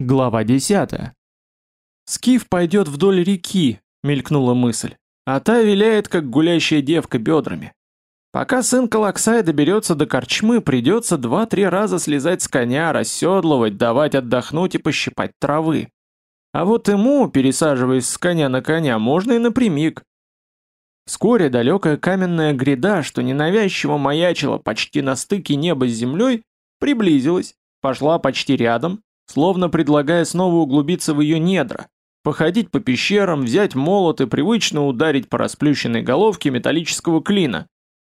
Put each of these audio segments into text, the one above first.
Глава 10. «Скиф пойдет вдоль реки», — мелькнула мысль, а та виляет, как гулящая девка бедрами. Пока сын Калаксая доберется до корчмы, придется два-три раза слезать с коня, расседлывать, давать отдохнуть и пощипать травы. А вот ему, пересаживаясь с коня на коня, можно и напрямик. Вскоре далекая каменная гряда, что ненавязчиво маячила почти на стыке неба с землей, приблизилась, пошла почти рядом, словно предлагая снова углубиться в ее недра, походить по пещерам, взять молот и привычно ударить по расплющенной головке металлического клина.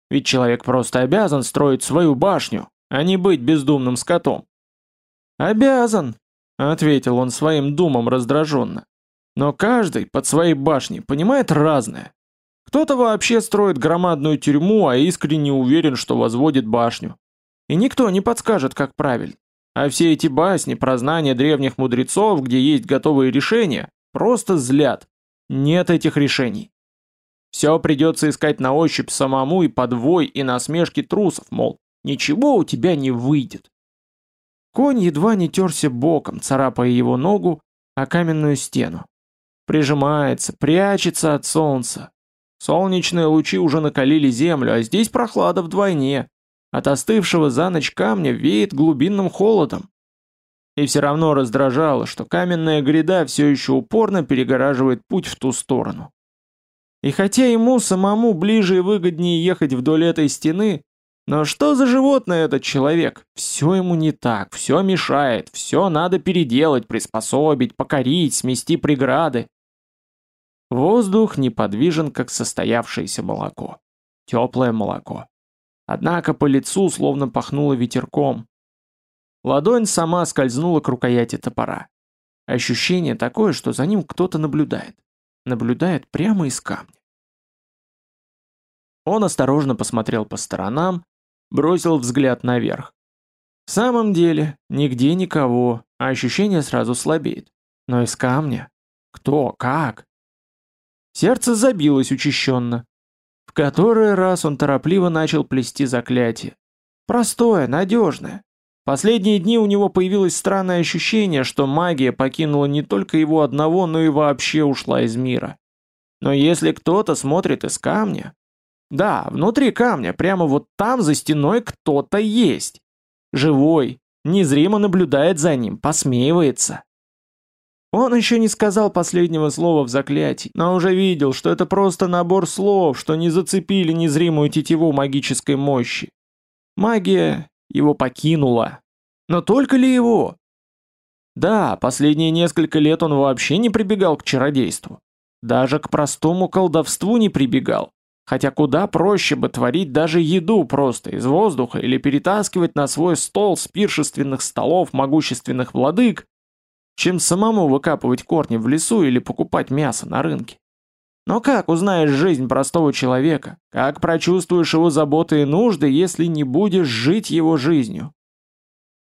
Ведь человек просто обязан строить свою башню, а не быть бездумным скотом. «Обязан», — ответил он своим думом раздраженно. «Но каждый под своей башней понимает разное. Кто-то вообще строит громадную тюрьму, а искренне уверен, что возводит башню. И никто не подскажет, как правильно. А все эти басни про знания древних мудрецов, где есть готовые решения, просто злят. Нет этих решений. Все придется искать на ощупь самому и подвой, и насмешки трусов, мол, ничего у тебя не выйдет. Конь едва не терся боком, царапая его ногу о каменную стену. Прижимается, прячется от солнца. Солнечные лучи уже накалили землю, а здесь прохлада вдвойне. От остывшего за ночь камня веет глубинным холодом. И все равно раздражало, что каменная гряда все еще упорно перегораживает путь в ту сторону. И хотя ему самому ближе и выгоднее ехать вдоль этой стены, но что за животное этот человек? Все ему не так, все мешает, все надо переделать, приспособить, покорить, смести преграды. Воздух неподвижен, как состоявшееся молоко. Теплое молоко. Однако по лицу словно пахнуло ветерком. Ладонь сама скользнула к рукояти топора. Ощущение такое, что за ним кто-то наблюдает. Наблюдает прямо из камня. Он осторожно посмотрел по сторонам, бросил взгляд наверх. В самом деле, нигде никого, а ощущение сразу слабеет. Но из камня? Кто? Как? Сердце забилось учащенно который раз он торопливо начал плести заклятие. Простое, надежное. Последние дни у него появилось странное ощущение, что магия покинула не только его одного, но и вообще ушла из мира. Но если кто-то смотрит из камня... Да, внутри камня, прямо вот там за стеной кто-то есть. Живой, незримо наблюдает за ним, посмеивается. Он еще не сказал последнего слова в заклятии, но уже видел, что это просто набор слов, что не зацепили незримую тетиву магической мощи. Магия его покинула. Но только ли его? Да, последние несколько лет он вообще не прибегал к чародейству. Даже к простому колдовству не прибегал. Хотя куда проще бы творить даже еду просто из воздуха или перетаскивать на свой стол с пиршественных столов могущественных владык, чем самому выкапывать корни в лесу или покупать мясо на рынке. Но как узнаешь жизнь простого человека? Как прочувствуешь его заботы и нужды, если не будешь жить его жизнью?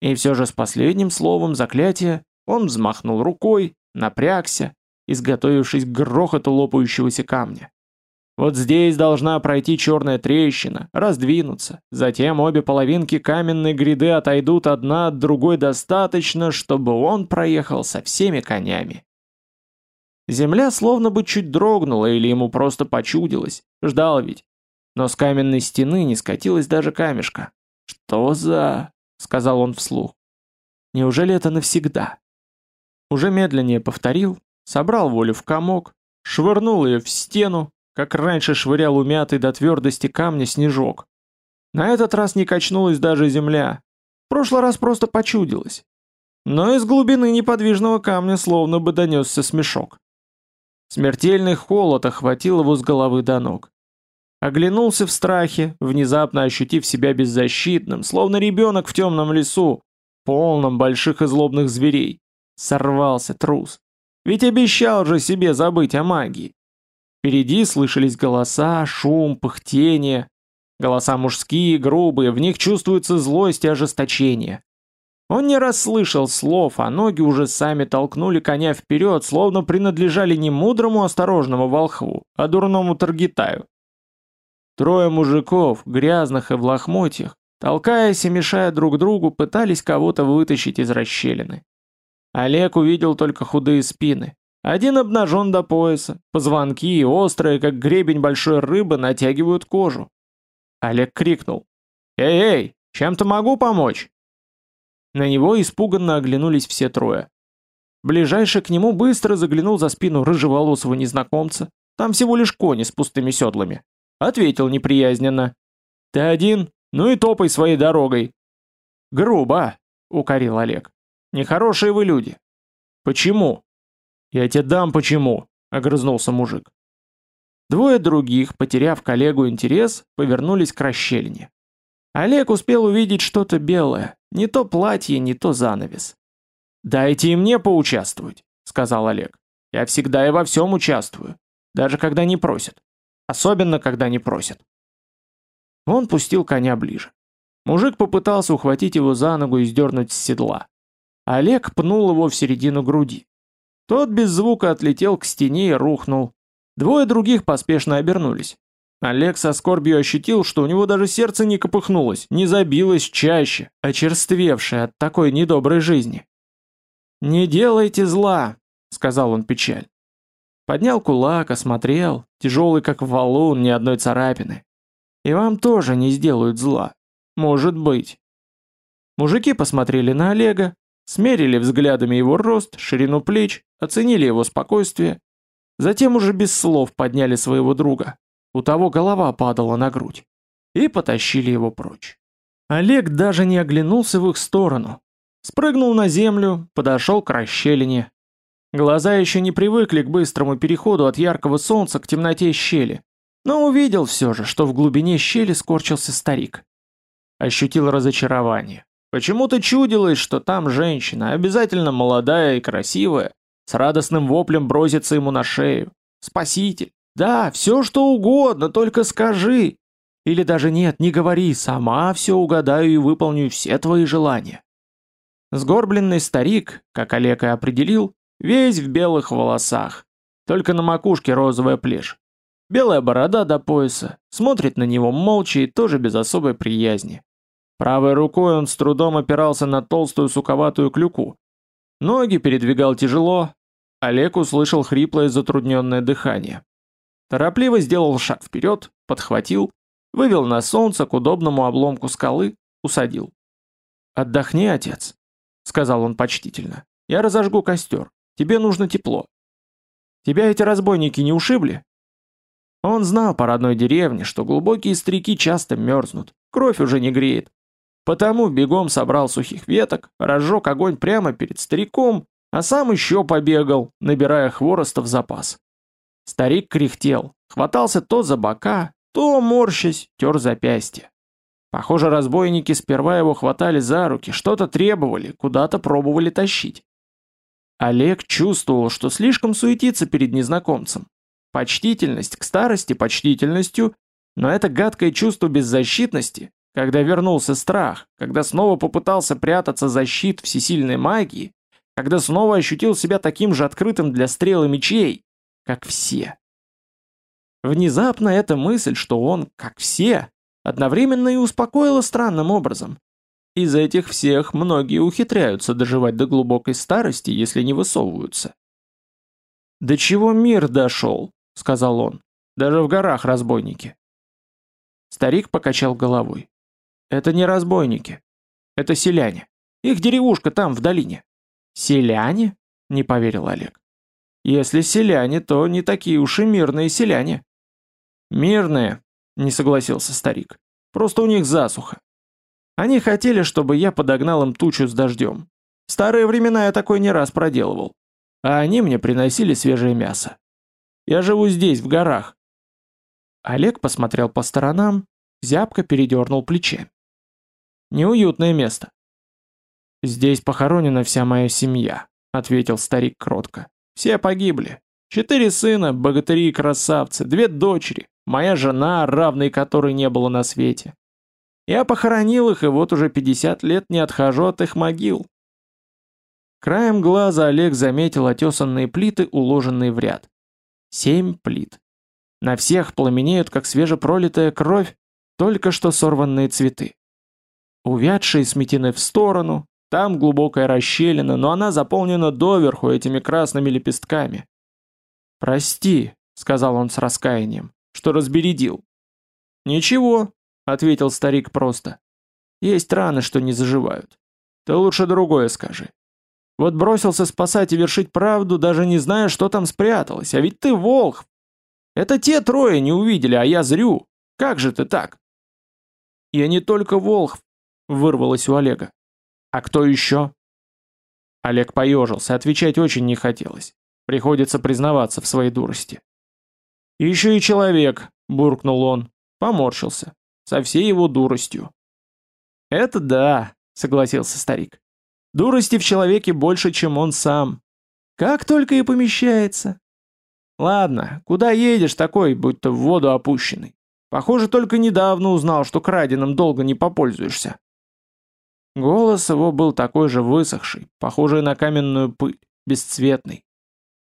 И все же с последним словом заклятия он взмахнул рукой, напрягся, изготовившись к грохоту лопающегося камня. Вот здесь должна пройти черная трещина, раздвинуться. Затем обе половинки каменной гряды отойдут одна от другой достаточно, чтобы он проехал со всеми конями. Земля словно бы чуть дрогнула или ему просто почудилась. Ждал ведь. Но с каменной стены не скатилась даже камешка. «Что за...» — сказал он вслух. «Неужели это навсегда?» Уже медленнее повторил, собрал волю в комок, швырнул ее в стену, как раньше швырял умятый до твердости камня снежок. На этот раз не качнулась даже земля. В прошлый раз просто почудилось. Но из глубины неподвижного камня словно бы донесся смешок. Смертельный холод охватил его с головы до ног. Оглянулся в страхе, внезапно ощутив себя беззащитным, словно ребенок в темном лесу, полном больших и злобных зверей. Сорвался трус. Ведь обещал же себе забыть о магии. Впереди слышались голоса, шум, пыхтение. Голоса мужские, грубые, в них чувствуется злость и ожесточение. Он не расслышал слов, а ноги уже сами толкнули коня вперед, словно принадлежали не мудрому осторожному волхву, а дурному таргетаю. Трое мужиков, грязных и в лохмотьях, толкаясь и мешая друг другу, пытались кого-то вытащить из расщелины. Олег увидел только худые спины. Один обнажен до пояса, позвонки, острые, как гребень большой рыбы, натягивают кожу. Олег крикнул. «Эй-эй, чем-то могу помочь?» На него испуганно оглянулись все трое. Ближайший к нему быстро заглянул за спину рыжеволосого незнакомца. Там всего лишь кони с пустыми седлами. Ответил неприязненно. «Ты один? Ну и топай своей дорогой». «Грубо», — укорил Олег. «Нехорошие вы люди». «Почему?» «Я тебе дам почему», — огрызнулся мужик. Двое других, потеряв коллегу интерес, повернулись к расщелине. Олег успел увидеть что-то белое, не то платье, не то занавес. «Дайте и мне поучаствовать», — сказал Олег. «Я всегда и во всем участвую, даже когда не просят. Особенно, когда не просят». Он пустил коня ближе. Мужик попытался ухватить его за ногу и сдернуть с седла. Олег пнул его в середину груди. Тот без звука отлетел к стене и рухнул. Двое других поспешно обернулись. Олег со скорбью ощутил, что у него даже сердце не копыхнулось, не забилось чаще, очерствевшее от такой недоброй жизни. «Не делайте зла», — сказал он печаль. Поднял кулак, осмотрел, тяжелый как валун, ни одной царапины. И вам тоже не сделают зла. Может быть. Мужики посмотрели на Олега, смерили взглядами его рост, ширину плеч, оценили его спокойствие. Затем уже без слов подняли своего друга. У того голова падала на грудь. И потащили его прочь. Олег даже не оглянулся в их сторону, Спрыгнул на землю, подошел к расщелине. Глаза еще не привыкли к быстрому переходу от яркого солнца к темноте щели, но увидел все же, что в глубине щели скорчился старик. Ощутил разочарование. Почему-то чудилось, что там женщина, обязательно молодая и красивая, с радостным воплем бросится ему на шею. Спаситель! Да, все что угодно, только скажи! Или даже нет, не говори, сама все угадаю и выполню все твои желания. Сгорбленный старик, как Олег и определил, весь в белых волосах, только на макушке розовая плешь. Белая борода до пояса, смотрит на него молча и тоже без особой приязни. Правой рукой он с трудом опирался на толстую суковатую клюку. Ноги передвигал тяжело. Олег услышал хриплое затрудненное дыхание. Торопливо сделал шаг вперед, подхватил, вывел на солнце к удобному обломку скалы, усадил. «Отдохни, отец», сказал он почтительно. «Я разожгу костер. Тебе нужно тепло. Тебя эти разбойники не ушибли?» Он знал по родной деревне, что глубокие старики часто мерзнут, кровь уже не греет. Потому бегом собрал сухих веток, разжег огонь прямо перед стариком, а сам еще побегал, набирая хвороста в запас. Старик кряхтел, хватался то за бока, то, морщась, тер запястье. Похоже, разбойники сперва его хватали за руки, что-то требовали, куда-то пробовали тащить. Олег чувствовал, что слишком суетится перед незнакомцем. Почтительность к старости почтительностью, но это гадкое чувство беззащитности, когда вернулся страх, когда снова попытался прятаться за щит всесильной магии, когда снова ощутил себя таким же открытым для стрел и мечей, как все. Внезапно эта мысль, что он, как все, одновременно и успокоило странным образом. Из этих всех многие ухитряются доживать до глубокой старости, если не высовываются. «До чего мир дошел?» — сказал он. «Даже в горах разбойники». Старик покачал головой. «Это не разбойники. Это селяне. Их деревушка там, в долине». «Селяне?» — не поверил Олег. «Если селяне, то не такие уж и мирные селяне». «Мирные», не согласился старик. Просто у них засуха. Они хотели, чтобы я подогнал им тучу с дождем. В старые времена я такой не раз проделывал. А они мне приносили свежее мясо. Я живу здесь, в горах. Олег посмотрел по сторонам, зябко передернул плечи. Неуютное место. «Здесь похоронена вся моя семья», — ответил старик кротко. «Все погибли. Четыре сына, богатыри и красавцы, две дочери, моя жена, равной которой не было на свете. Я похоронил их, и вот уже 50 лет не отхожу от их могил. Краем глаза Олег заметил отесанные плиты, уложенные в ряд. Семь плит. На всех пламенеют, как свежепролитая кровь, только что сорванные цветы. Увядшие сметены в сторону, Там глубокая расщелина, но она заполнена доверху этими красными лепестками. «Прости», — сказал он с раскаянием, — «что разбередил». «Ничего», — ответил старик просто. «Есть раны, что не заживают. Ты лучше другое скажи. Вот бросился спасать и вершить правду, даже не зная, что там спряталось. А ведь ты волх. Это те трое не увидели, а я зрю. Как же ты так? Я не только волх, вырвалось у Олега. А кто еще? Олег поежился, отвечать очень не хотелось. Приходится признаваться в своей дурости. «Еще и человек», — буркнул он, поморщился, со всей его дуростью. «Это да», — согласился старик. Дурости в человеке больше, чем он сам. Как только и помещается. Ладно, куда едешь такой, будто в воду опущенный? Похоже, только недавно узнал, что краденым долго не попользуешься. Голос его был такой же высохший, похожий на каменную пыль, бесцветный.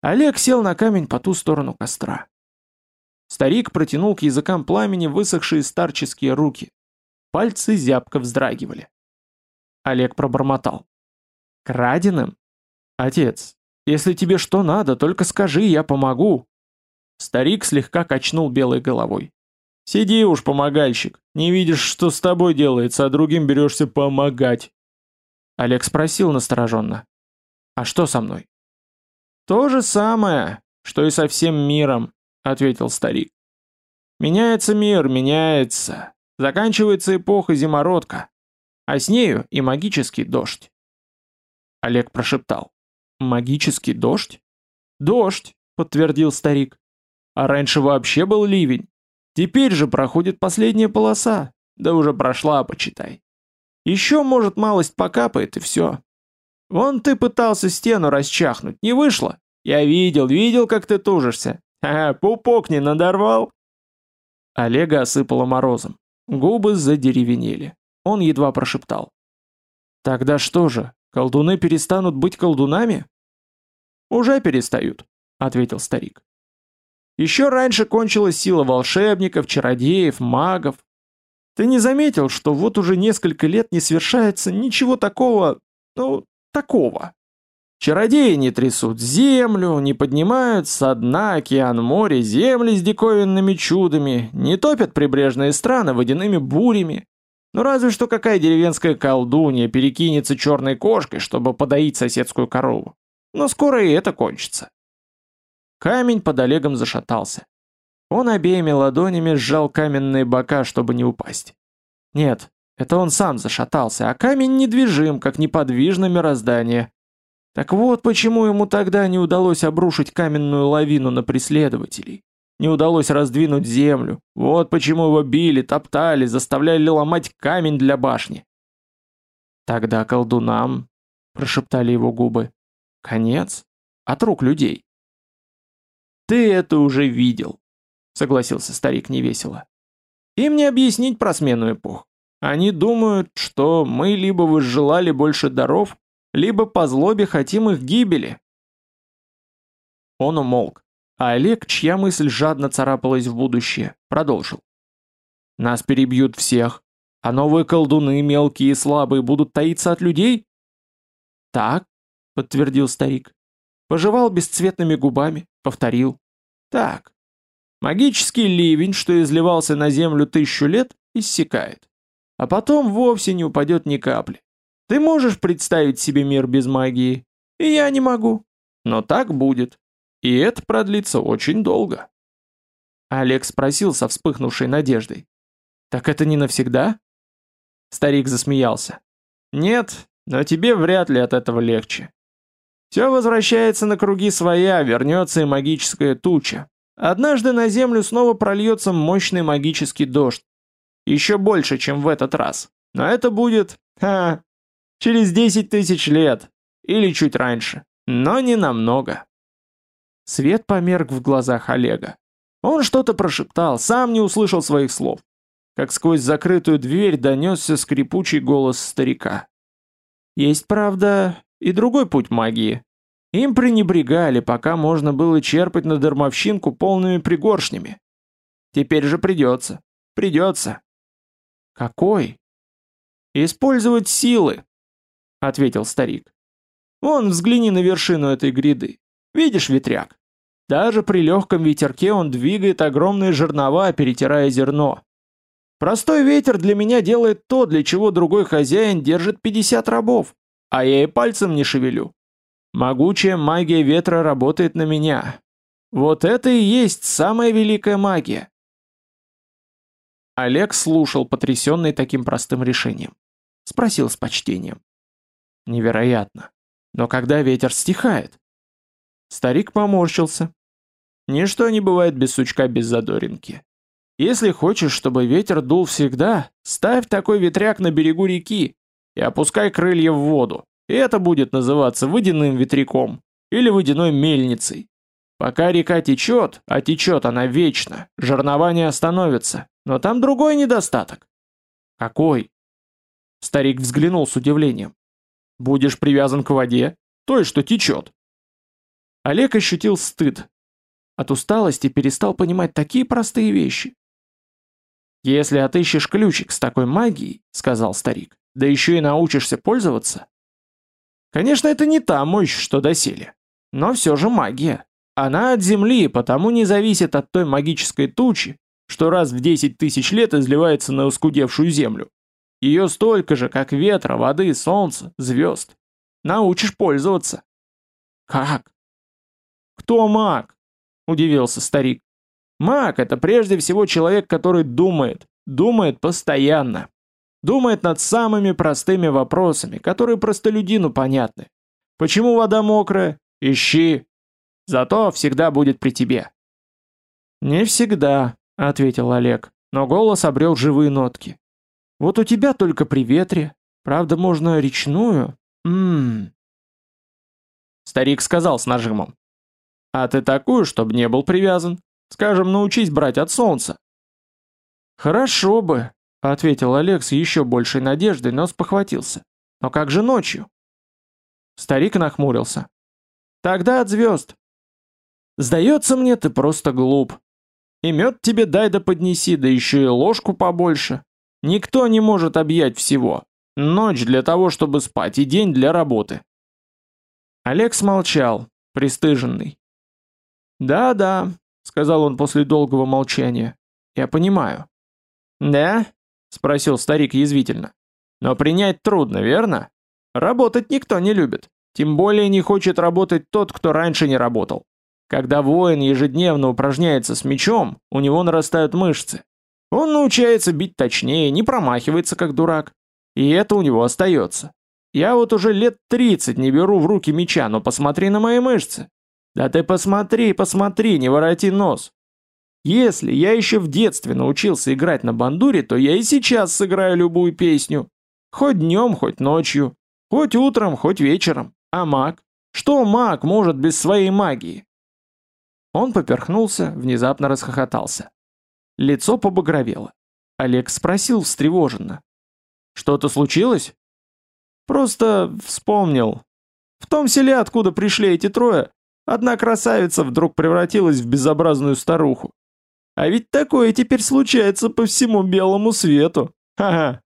Олег сел на камень по ту сторону костра. Старик протянул к языкам пламени высохшие старческие руки. Пальцы зябко вздрагивали. Олег пробормотал. Краденым? Отец, если тебе что надо, только скажи, я помогу. Старик слегка качнул белой головой. Сиди уж, помогальщик, не видишь, что с тобой делается, а другим берешься помогать. Олег спросил настороженно. А что со мной? То же самое, что и со всем миром, ответил старик. Меняется мир, меняется. Заканчивается эпоха зимородка, а с нею и магический дождь. Олег прошептал. «Магический дождь?» «Дождь», — подтвердил старик. «А раньше вообще был ливень. Теперь же проходит последняя полоса. Да уже прошла, почитай. Еще, может, малость покапает, и все. Вон ты пытался стену расчахнуть, не вышло? Я видел, видел, как ты тужишься. Ага, пупок не надорвал?» Олега осыпало морозом. Губы задеревенели. Он едва прошептал. «Тогда что же, Колдуны перестанут быть колдунами? Уже перестают, ответил старик. Еще раньше кончилась сила волшебников, чародеев, магов. Ты не заметил, что вот уже несколько лет не совершается ничего такого, ну, такого? Чародеи не трясут землю, не поднимают со дна океан море земли с диковинными чудами, не топят прибрежные страны водяными бурями, ну разве что какая деревенская колдунья перекинется черной кошкой, чтобы подоить соседскую корову. Но скоро и это кончится. Камень под Олегом зашатался. Он обеими ладонями сжал каменные бока, чтобы не упасть. Нет, это он сам зашатался, а камень недвижим, как неподвижное мироздание. Так вот почему ему тогда не удалось обрушить каменную лавину на преследователей не удалось раздвинуть землю. Вот почему его били, топтали, заставляли ломать камень для башни. Тогда колдунам, прошептали его губы, конец от рук людей. Ты это уже видел, согласился старик невесело. Им не объяснить про смену эпох. Они думают, что мы либо возжелали больше даров, либо по злобе хотим их гибели. Он умолк, а Олег, чья мысль жадно царапалась в будущее, продолжил. «Нас перебьют всех, а новые колдуны, мелкие и слабые, будут таиться от людей?» «Так», — подтвердил старик. Пожевал бесцветными губами, повторил. «Так. Магический ливень, что изливался на землю тысячу лет, иссякает. А потом вовсе не упадет ни капли. Ты можешь представить себе мир без магии? И я не могу. Но так будет. И это продлится очень долго. Олег спросил со вспыхнувшей надеждой. «Так это не навсегда?» Старик засмеялся. «Нет, но тебе вряд ли от этого легче. Все возвращается на круги своя, вернется и магическая туча. Однажды на землю снова прольется мощный магический дождь. Еще больше, чем в этот раз. Но это будет... Ха, через 10 тысяч лет. Или чуть раньше. Но не намного. Свет померк в глазах Олега. Он что-то прошептал, сам не услышал своих слов. Как сквозь закрытую дверь донесся скрипучий голос старика. Есть, правда, и другой путь магии. Им пренебрегали, пока можно было черпать на дармовщинку полными пригоршнями. Теперь же придется. Придется. Какой? Использовать силы. — ответил старик. «Вон, взгляни на вершину этой гряды. Видишь ветряк? Даже при легком ветерке он двигает огромные жернова, перетирая зерно. Простой ветер для меня делает то, для чего другой хозяин держит 50 рабов, а я и пальцем не шевелю. Могучая магия ветра работает на меня. Вот это и есть самая великая магия. Олег слушал, потрясенный таким простым решением. Спросил с почтением. Невероятно. Но когда ветер стихает? Старик поморщился. Ничто не бывает без сучка без задоринки. Если хочешь, чтобы ветер дул всегда, ставь такой ветряк на берегу реки и опускай крылья в воду. И это будет называться водяным ветряком или водяной мельницей. Пока река течет, а течет она вечно, жернова не остановится. Но там другой недостаток. Какой? Старик взглянул с удивлением. Будешь привязан к воде, той, что течет. Олег ощутил стыд. От усталости перестал понимать такие простые вещи. «Если отыщешь ключик с такой магией, — сказал старик, — да еще и научишься пользоваться, Конечно, это не та мощь, что доселе. Но все же магия. Она от Земли, потому не зависит от той магической тучи, что раз в 10 тысяч лет изливается на ускудевшую Землю. Ее столько же, как ветра, воды, солнца, звезд. Научишь пользоваться. Как? Кто маг? Удивился старик. Маг — это прежде всего человек, который думает, думает постоянно. Думает над самыми простыми вопросами, которые простолюдину понятны. Почему вода мокрая? Ищи. Зато всегда будет при тебе. Не всегда, ответил Олег, но голос обрел живые нотки. Вот у тебя только при ветре. Правда, можно речную. Ммм. Старик сказал с нажимом. А ты такую, чтобы не был привязан. Скажем, научись брать от солнца. Хорошо бы, — ответил Олег с еще большей надеждой, но спохватился. «Но как же ночью?» Старик нахмурился. «Тогда от звезд». «Сдается мне, ты просто глуп. И мед тебе дай да поднеси, да еще и ложку побольше. Никто не может объять всего. Ночь для того, чтобы спать, и день для работы». Олег смолчал, пристыженный. «Да-да», — сказал он после долгого молчания, — «я понимаю». «Да? Спросил старик язвительно. Но принять трудно, верно? Работать никто не любит. Тем более не хочет работать тот, кто раньше не работал. Когда воин ежедневно упражняется с мечом, у него нарастают мышцы. Он научается бить точнее, не промахивается как дурак. И это у него остается. Я вот уже лет 30 не беру в руки меча, но посмотри на мои мышцы. Да ты посмотри, посмотри, не вороти нос. Если я еще в детстве научился играть на бандуре, то я и сейчас сыграю любую песню. Хоть днем, хоть ночью. Хоть утром, хоть вечером. А маг? Что маг может без своей магии? Он поперхнулся, внезапно расхохотался. Лицо побагровело. Олег спросил встревоженно. «Что-то случилось?» «Просто вспомнил. В том селе, откуда пришли эти трое, одна красавица вдруг превратилась в безобразную старуху. А ведь такое теперь случается по всему белому свету. Ха-ха.